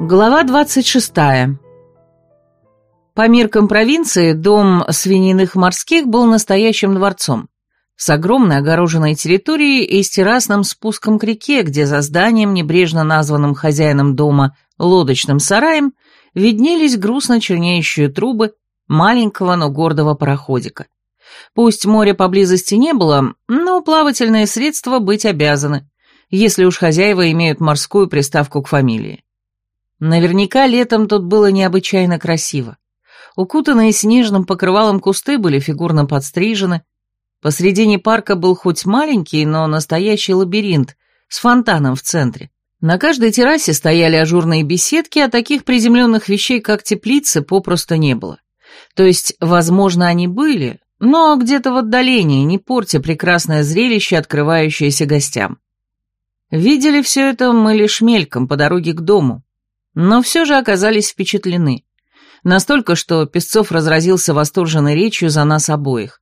Глава 26. По меркам провинции дом свининых морских был настоящим дворцом, с огромной огороженной территорией и с террасным спуском к реке, где за зданием, небрежно названным хозяином дома лодочным сараем, виднелись грустно чернеющие трубы маленького, но гордого пароходика. Пусть моря поблизости не было, но плавательные средства быть обязаны, если уж хозяева имеют морскую приставку к фамилии. Наверняка летом тут было необычайно красиво. Укутанные снежным покрывалом кусты были фигурно подстрижены. Посредине парка был хоть маленький, но настоящий лабиринт с фонтаном в центре. На каждой террасе стояли ажурные беседки, а таких приземленных вещей, как теплицы, попросту не было. То есть, возможно, они были, но где-то в отдалении, не портя прекрасное зрелище, открывающееся гостям. Видели все это мы лишь мельком по дороге к дому, но все же оказались впечатлены. Настолько, что Песцов разразился восторженной речью за нас обоих.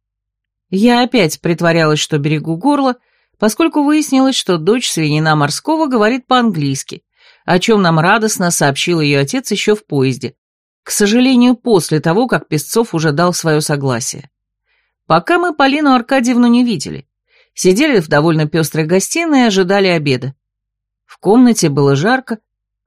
Я опять притворялась, что берегу горло, поскольку выяснилось, что дочь свинина морского говорит по-английски, о чем нам радостно сообщил ее отец еще в поезде, к сожалению, после того, как Песцов уже дал свое согласие. Пока мы Полину Аркадьевну не видели. Сидели в довольно пестрой гостиной и ожидали обеда. В комнате было жарко,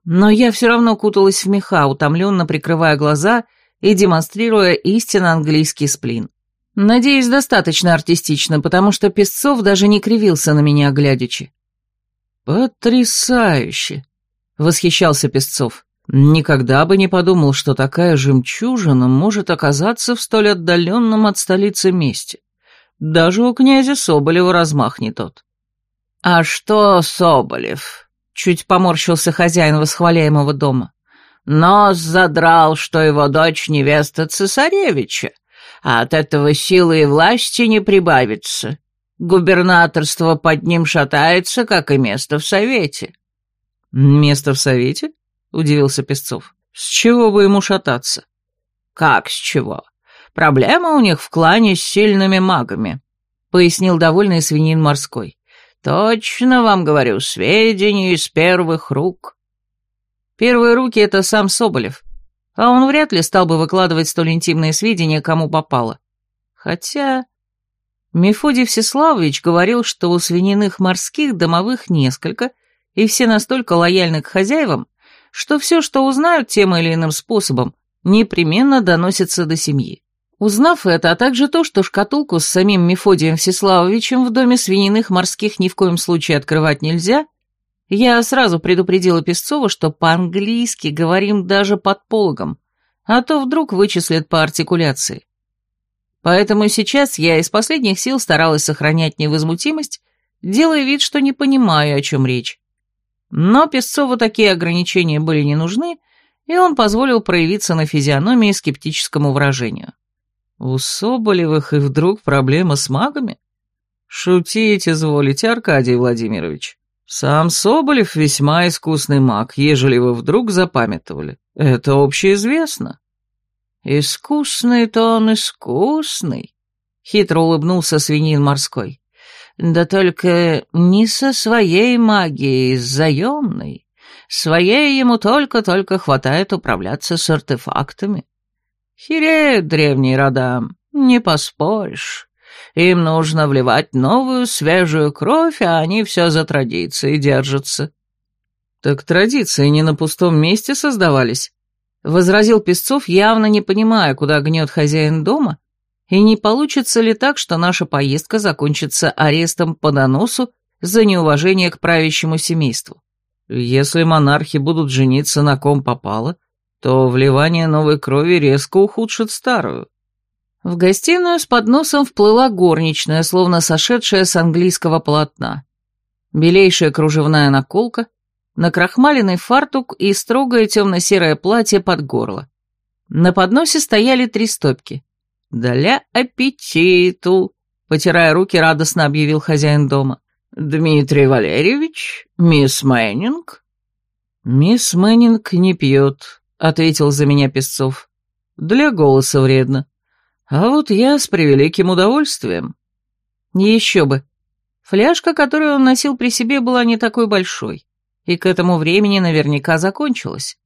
но я все равно куталась в меха, утомленно прикрывая глаза и демонстрируя истинно английский сплин. Надеюсь, достаточно артистично, потому что Песцов даже не кривился на меня, глядячи. «Потрясающе!» — восхищался Песцов. «Никогда бы не подумал, что такая жемчужина может оказаться в столь отдаленном от столицы месте. Даже у князя Соболева размах не тот». «А что Соболев?» Чуть поморщился хозяин восхваляемого дома. Нос задрал, что его дочь невеста цесаревича, а от этого силы и власти не прибавится. Губернаторство под ним шатается, как и место в совете. «Место в совете?» — удивился Песцов. «С чего бы ему шататься?» «Как с чего? Проблема у них в клане с сильными магами», — пояснил довольный свинин морской. Точно вам говорю, сведения из первых рук. Первые руки — это сам Соболев, а он вряд ли стал бы выкладывать столь интимные сведения, кому попало. Хотя... Мефодий Всеславович говорил, что у свининых морских домовых несколько, и все настолько лояльны к хозяевам, что все, что узнают тем или иным способом, непременно доносится до семьи. Узнав это, а также то, что шкатулку с самим Мефодием Всеславовичем в доме свининых морских ни в коем случае открывать нельзя, я сразу предупредила Песцова, что по-английски говорим даже под пологом, а то вдруг вычислят по артикуляции. Поэтому сейчас я из последних сил старалась сохранять невозмутимость, делая вид, что не понимаю, о чем речь. Но Песцову такие ограничения были не нужны, и он позволил проявиться на физиономии скептическому выражению. У Соболевых и вдруг проблема с магами? Шутить изволите, Аркадий Владимирович. Сам Соболев весьма искусный маг, ежели вы вдруг запамятовали. Это общеизвестно. Искусный-то он искусный, хитро улыбнулся свинин морской. Да только не со своей магией, с заемной. Своей ему только-только хватает управляться с артефактами. Хиреют древние рода, не поспоришь. Им нужно вливать новую свежую кровь, а они все за традиции держатся. Так традиции не на пустом месте создавались, — возразил Песцов, явно не понимая, куда гнет хозяин дома, и не получится ли так, что наша поездка закончится арестом по доносу за неуважение к правящему семейству. Если монархи будут жениться на ком попало, — то вливание новой крови резко ухудшит старую. В гостиную с подносом вплыла горничная, словно сошедшая с английского полотна. Белейшая кружевная наколка, накрахмаленный фартук и строгое темно-серое платье под горло. На подносе стояли три стопки. «Для аппетиту!» — потирая руки, радостно объявил хозяин дома. «Дмитрий Валерьевич? Мисс Мэннинг?» «Мисс Мэннинг не пьет», ответил за меня Песцов. «Для голоса вредно. А вот я с превеликим удовольствием». Еще бы. Фляжка, которую он носил при себе, была не такой большой, и к этому времени наверняка закончилась.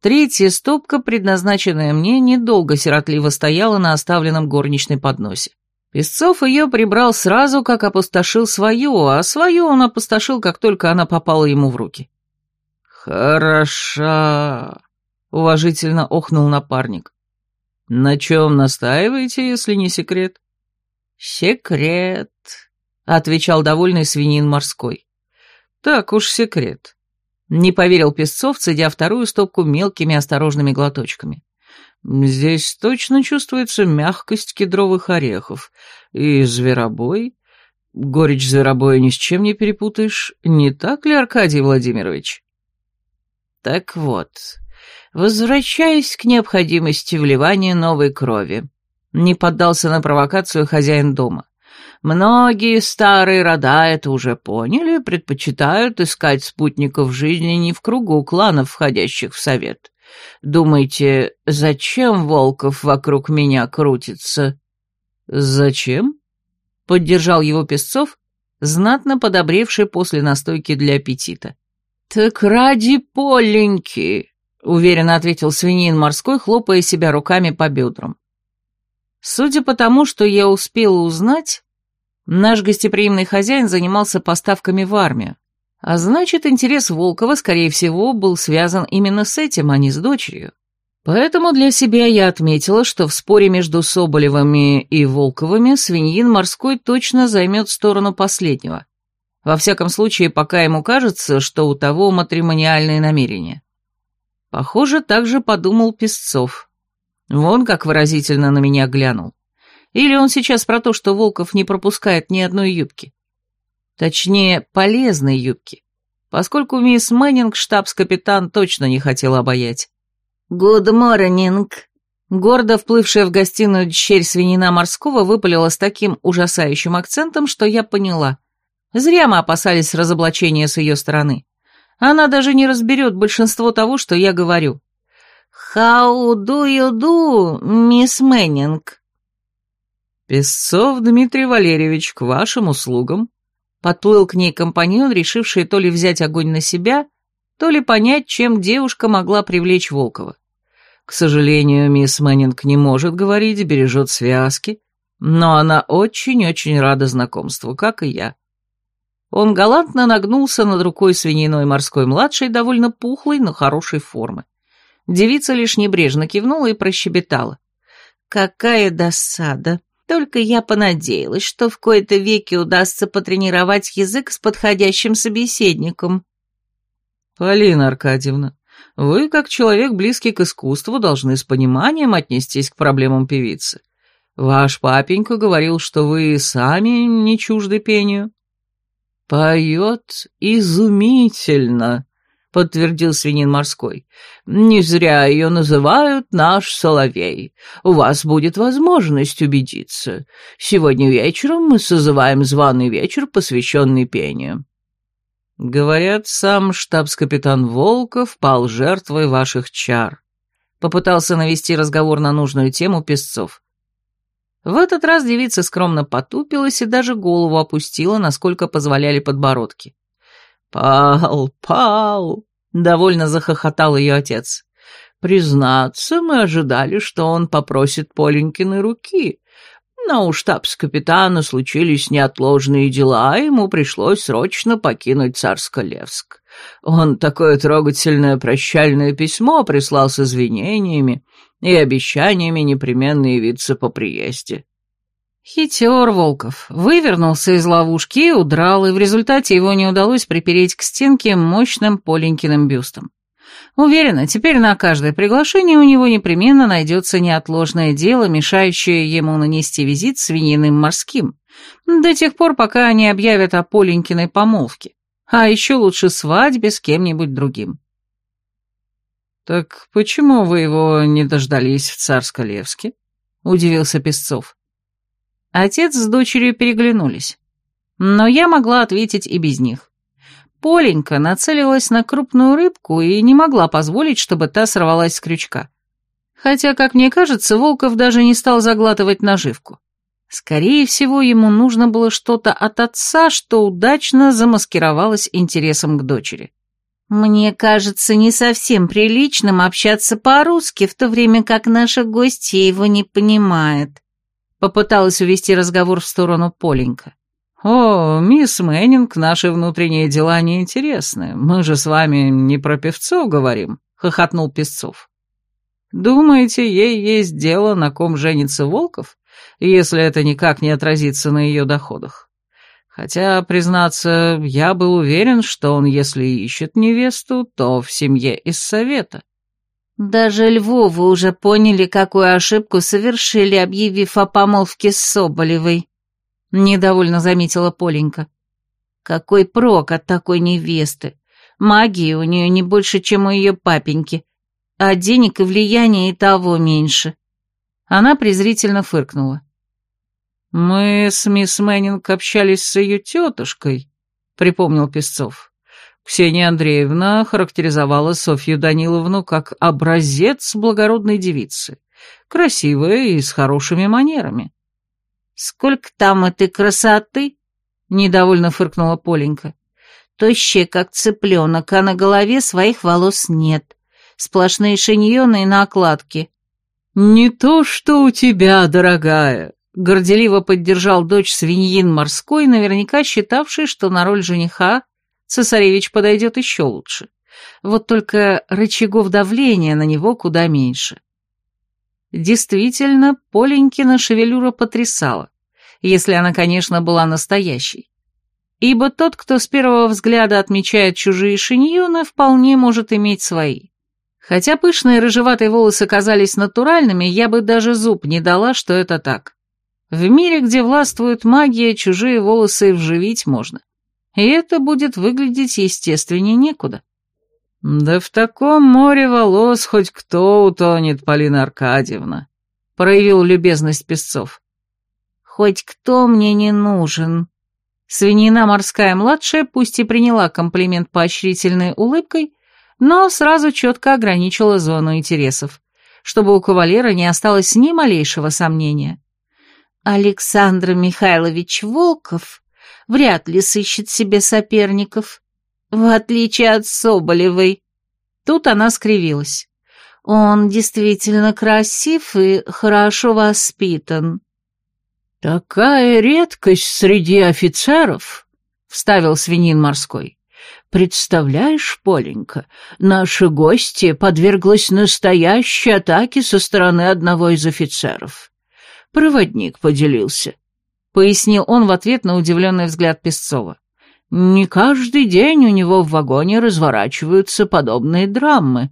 Третья стопка, предназначенная мне, недолго сиротливо стояла на оставленном горничной подносе. Песцов ее прибрал сразу, как опустошил свою, а свою он опустошил, как только она попала ему в руки. «Хороша!» — уважительно охнул напарник. «На чем настаиваете, если не секрет?» «Секрет», — отвечал довольный свинин морской. «Так уж секрет. Не поверил Песцов, цедя вторую стопку мелкими осторожными глоточками. Здесь точно чувствуется мягкость кедровых орехов. И зверобой... Горечь зверобоя ни с чем не перепутаешь, не так ли, Аркадий Владимирович? Так вот, возвращаясь к необходимости вливания новой крови, не поддался на провокацию хозяин дома. Многие старые рода это уже поняли, предпочитают искать спутников жизни не в кругу кланов, входящих в совет. Думаете, зачем Волков вокруг меня крутится? Зачем? Поддержал его Песцов, знатно подобревший после настойки для аппетита. Так ради Поленьки, уверенно ответил свинин морской, хлопая себя руками по бедрам. Судя по тому, что я успела узнать, Наш гостеприимный хозяин занимался поставками в армию, а значит, интерес Волкова, скорее всего, был связан именно с этим, а не с дочерью. Поэтому для себя я отметила, что в споре между Соболевыми и Волковыми свиньин морской точно займет сторону последнего. Во всяком случае, пока ему кажется, что у того матримониальные намерения. Похоже, так же подумал Песцов. Вон как выразительно на меня глянул. Или он сейчас про то, что Волков не пропускает ни одной юбки? Точнее, полезной юбки, поскольку мисс Мэннинг штабс-капитан точно не хотел обаять. «Good morning!» Гордо вплывшая в гостиную дщерь свинина морского выпалила с таким ужасающим акцентом, что я поняла. Зря мы опасались разоблачения с ее стороны. Она даже не разберет большинство того, что я говорю. «How do you do, Miss Manning?» «Песцов Дмитрий Валерьевич, к вашим услугам», подплыл к ней компаньон, решивший то ли взять огонь на себя, то ли понять, чем девушка могла привлечь Волкова. К сожалению, мисс Мэннинг не может говорить, бережет связки, но она очень-очень рада знакомству, как и я. Он галантно нагнулся над рукой свининой морской младшей, довольно пухлой, но хорошей формы. Девица лишь небрежно кивнула и прощебетала. «Какая досада! Только я понадеялась, что в кои-то веки удастся потренировать язык с подходящим собеседником. Полина Аркадьевна, вы, как человек, близкий к искусству, должны с пониманием отнестись к проблемам певицы. Ваш папенька говорил, что вы сами не чужды пению. Поет изумительно, — подтвердил свинин морской. «Не зря ее называют наш соловей. У вас будет возможность убедиться. Сегодня вечером мы созываем званый вечер, посвященный пению». «Говорят, сам штабс-капитан Волков пал жертвой ваших чар», — попытался навести разговор на нужную тему Песцов. В этот раз девица скромно потупилась и даже голову опустила, насколько позволяли подбородки. «Пал, пал!» — довольно захохотал ее отец. «Признаться, мы ожидали, что он попросит Поленькины руки, но у штабс-капитана случились неотложные дела, ему пришлось срочно покинуть Царско-Левск. Он такое трогательное прощальное письмо прислал с извинениями и обещаниями непременно явиться по приезде. Хитер Волков вывернулся из ловушки и удрал, и в результате его не удалось припереть к стенке мощным Поленькиным бюстом. Уверена, теперь на каждое приглашение у него непременно найдется неотложное дело, мешающее ему нанести визит свининым морским, до тех пор, пока они объявят о Поленькиной помолвке, а еще лучше свадьбе с кем-нибудь другим. «Так почему вы его не дождались в Царско-Левске?» — удивился Песцов. Отец с дочерью переглянулись. Но я могла ответить и без них. Поленька нацелилась на крупную рыбку и не могла позволить, чтобы та сорвалась с крючка. Хотя, как мне кажется, Волков даже не стал заглатывать наживку. Скорее всего, ему нужно было что-то от отца, что удачно замаскировалось интересом к дочери. Мне кажется не совсем приличным общаться по-русски, в то время как наша гостья его не понимает. Попыталась увести разговор в сторону Поленька. «О, мисс Мэннинг, наши внутренние дела неинтересны. Мы же с вами не про певцов говорим», — хохотнул Песцов. «Думаете, ей есть дело, на ком женится Волков, если это никак не отразится на ее доходах? Хотя, признаться, я был уверен, что он, если ищет невесту, то в семье из совета. Даже Львовы уже поняли, какую ошибку совершили, объявив о помолвке с Соболевой. Недовольно заметила Поленька. Какой прок от такой невесты? Магии у нее не больше, чем у ее папеньки, а денег и влияния и того меньше. Она презрительно фыркнула. «Мы с мисс Мэннинг общались с ее тетушкой», — припомнил Песцов. Ксения Андреевна характеризовала Софью Даниловну как образец благородной девицы, красивая и с хорошими манерами. «Сколько там этой красоты?» — недовольно фыркнула Поленька. «Тощая, как цыпленок, а на голове своих волос нет. Сплошные шиньоны и накладки». «Не то, что у тебя, дорогая», Горделиво поддержал дочь свиньин морской, наверняка считавший, что на роль жениха цесаревич подойдет еще лучше. Вот только рычагов давления на него куда меньше. Действительно, Поленькина шевелюра потрясала, если она, конечно, была настоящей. Ибо тот, кто с первого взгляда отмечает чужие шиньоны, вполне может иметь свои. Хотя пышные рыжеватые волосы казались натуральными, я бы даже зуб не дала, что это так. В мире, где властвует магия, чужие волосы вживить можно. И это будет выглядеть естественнее некуда. «Да в таком море волос хоть кто утонет, Полина Аркадьевна», — проявил любезность Песцов. «Хоть кто мне не нужен». Свинина морская младшая пусть и приняла комплимент поощрительной улыбкой, но сразу четко ограничила зону интересов, чтобы у кавалера не осталось ни малейшего сомнения. Александр Михайлович Волков вряд ли сыщет себе соперников, в отличие от Соболевой. Тут она скривилась. Он действительно красив и хорошо воспитан. «Такая редкость среди офицеров», — вставил свинин морской. «Представляешь, Поленька, наша гостья подверглась настоящей атаке со стороны одного из офицеров. Проводник поделился. Пояснил он в ответ на удивленный взгляд Песцова. Не каждый день у него в вагоне разворачиваются подобные драмы.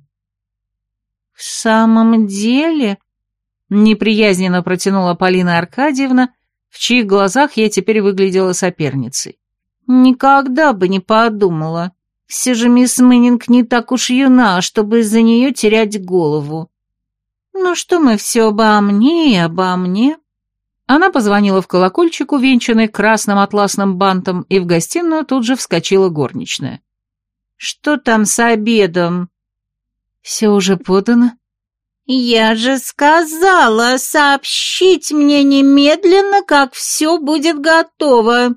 «В самом деле?» — неприязненно протянула Полина Аркадьевна, в чьих глазах я теперь выглядела соперницей. «Никогда бы не подумала. Все же мисс Мэннинг не так уж юна, чтобы из-за нее терять голову. «Ну что мы все обо мне и обо мне?» Она позвонила в колокольчик, увенчанный красным атласным бантом, и в гостиную тут же вскочила горничная. «Что там с обедом?» «Все уже подано?» «Я же сказала сообщить мне немедленно, как все будет готово!»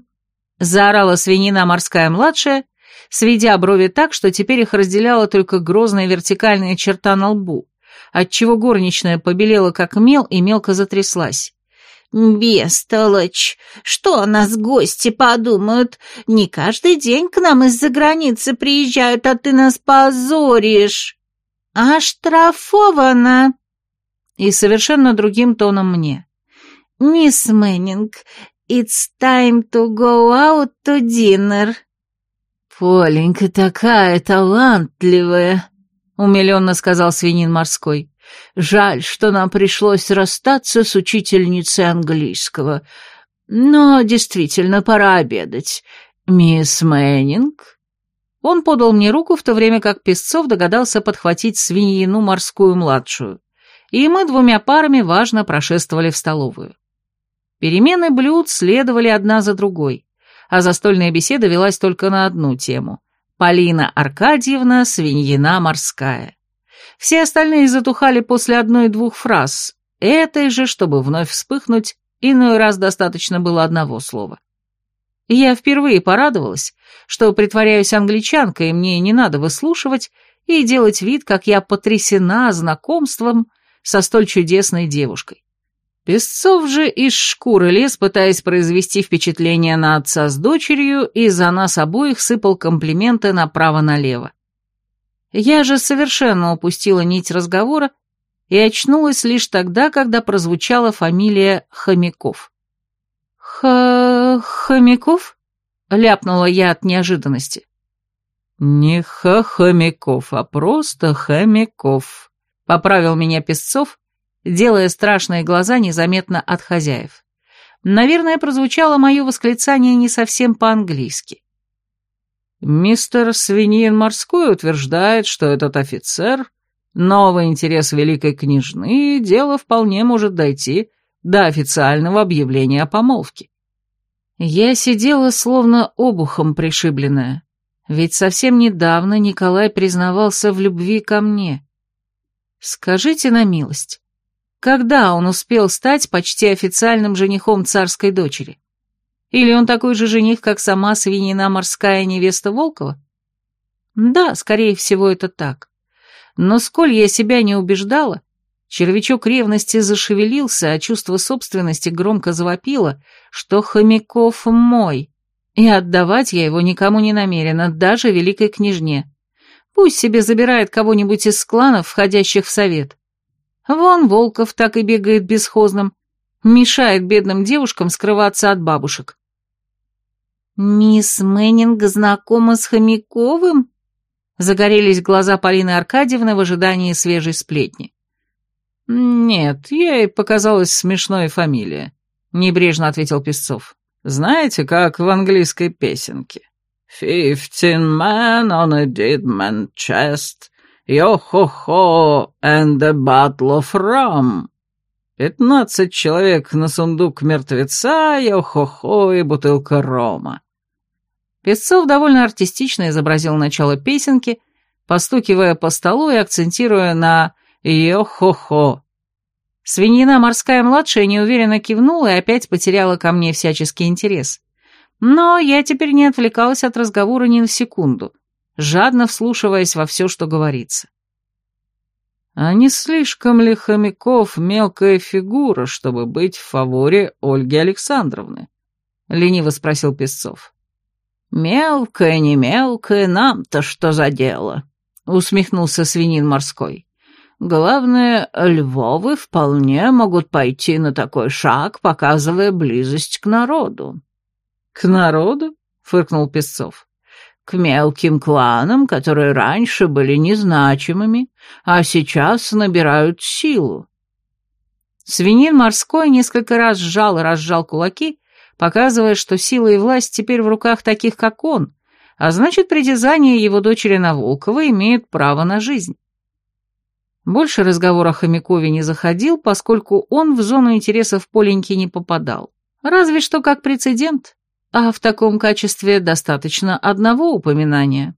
Заорала свинина морская младшая, сведя брови так, что теперь их разделяла только грозная вертикальная черта на лбу отчего горничная побелела как мел и мелко затряслась. «Бестолочь! Что о нас гости подумают? Не каждый день к нам из-за границы приезжают, а ты нас позоришь!» «Оштрафована!» И совершенно другим тоном мне. «Miss Manning, it's time to go out to dinner». «Поленька такая талантливая!» — умиленно сказал свинин морской. «Жаль, что нам пришлось расстаться с учительницей английского. Но действительно, пора обедать. Мисс Мэннинг?» Он подал мне руку, в то время как Песцов догадался подхватить свиньину морскую младшую, и мы двумя парами важно прошествовали в столовую. Перемены блюд следовали одна за другой, а застольная беседа велась только на одну тему — Полина Аркадьевна, свиньина морская. Все остальные затухали после одной-двух фраз, этой же, чтобы вновь вспыхнуть, иной раз достаточно было одного слова. Я впервые порадовалась, что притворяюсь англичанкой, и мне не надо выслушивать и делать вид, как я потрясена знакомством со столь чудесной девушкой. Песцов же из шкуры лез, пытаясь произвести впечатление на отца с дочерью, и за нас обоих сыпал комплименты направо-налево. Я же совершенно упустила нить разговора и очнулась лишь тогда, когда прозвучала фамилия Хомяков. «Х... Хомяков?» — ляпнула я от неожиданности. «Не Ха-Хомяков, а просто Хомяков», — поправил меня Песцов, делая страшные глаза незаметно от хозяев. Наверное, прозвучало мое восклицание не совсем по-английски. Мистер Свиньин Морской утверждает, что этот офицер — новый интерес великой княжны, дело вполне может дойти до официального объявления о помолвке. Я сидела словно обухом пришибленная, ведь совсем недавно Николай признавался в любви ко мне. Скажите на милость, когда он успел стать почти официальным женихом царской дочери? Или он такой же жених, как сама свинина морская невеста Волкова? Да, скорее всего, это так. Но сколь я себя не убеждала, червячок ревности зашевелился, а чувство собственности громко завопило, что Хомяков мой, и отдавать я его никому не намерена, даже великой княжне. Пусть себе забирает кого-нибудь из кланов, входящих в совет. Вон Волков так и бегает бесхозным, мешает бедным девушкам скрываться от бабушек. «Мисс Мэннинг знакома с Хомяковым?» Загорелись глаза Полины Аркадьевны в ожидании свежей сплетни. «Нет, ей показалась смешной фамилия», — небрежно ответил Песцов. «Знаете, как в английской песенке? Fifteen men on a dead man chest, yo-ho-ho, and a bottle of rum. Пятнадцать человек на сундук мертвеца, йо-хо-хо и бутылка рома. Песцов довольно артистично изобразил начало песенки, постукивая по столу и акцентируя на «йо-хо-хо». Свиньина морская младшая неуверенно кивнула и опять потеряла ко мне всяческий интерес. Но я теперь не отвлекалась от разговора ни на секунду, жадно вслушиваясь во все, что говорится. А не слишком ли Хомяков мелкая фигура, чтобы быть в фаворе Ольги Александровны? Лениво спросил Песцов. Мелкая, не мелкая, нам-то что за дело? Усмехнулся свинин морской. Главное, Львовы вполне могут пойти на такой шаг, показывая близость к народу. К народу? Фыркнул Песцов к мелким кланам, которые раньше были незначимыми, а сейчас набирают силу. Свинин морской несколько раз сжал и разжал кулаки, показывая, что сила и власть теперь в руках таких, как он, а значит, притязание его дочери на Волкова имеют право на жизнь. Больше разговор о Хомякове не заходил, поскольку он в зону интересов Поленьки не попадал. Разве что как прецедент а в таком качестве достаточно одного упоминания.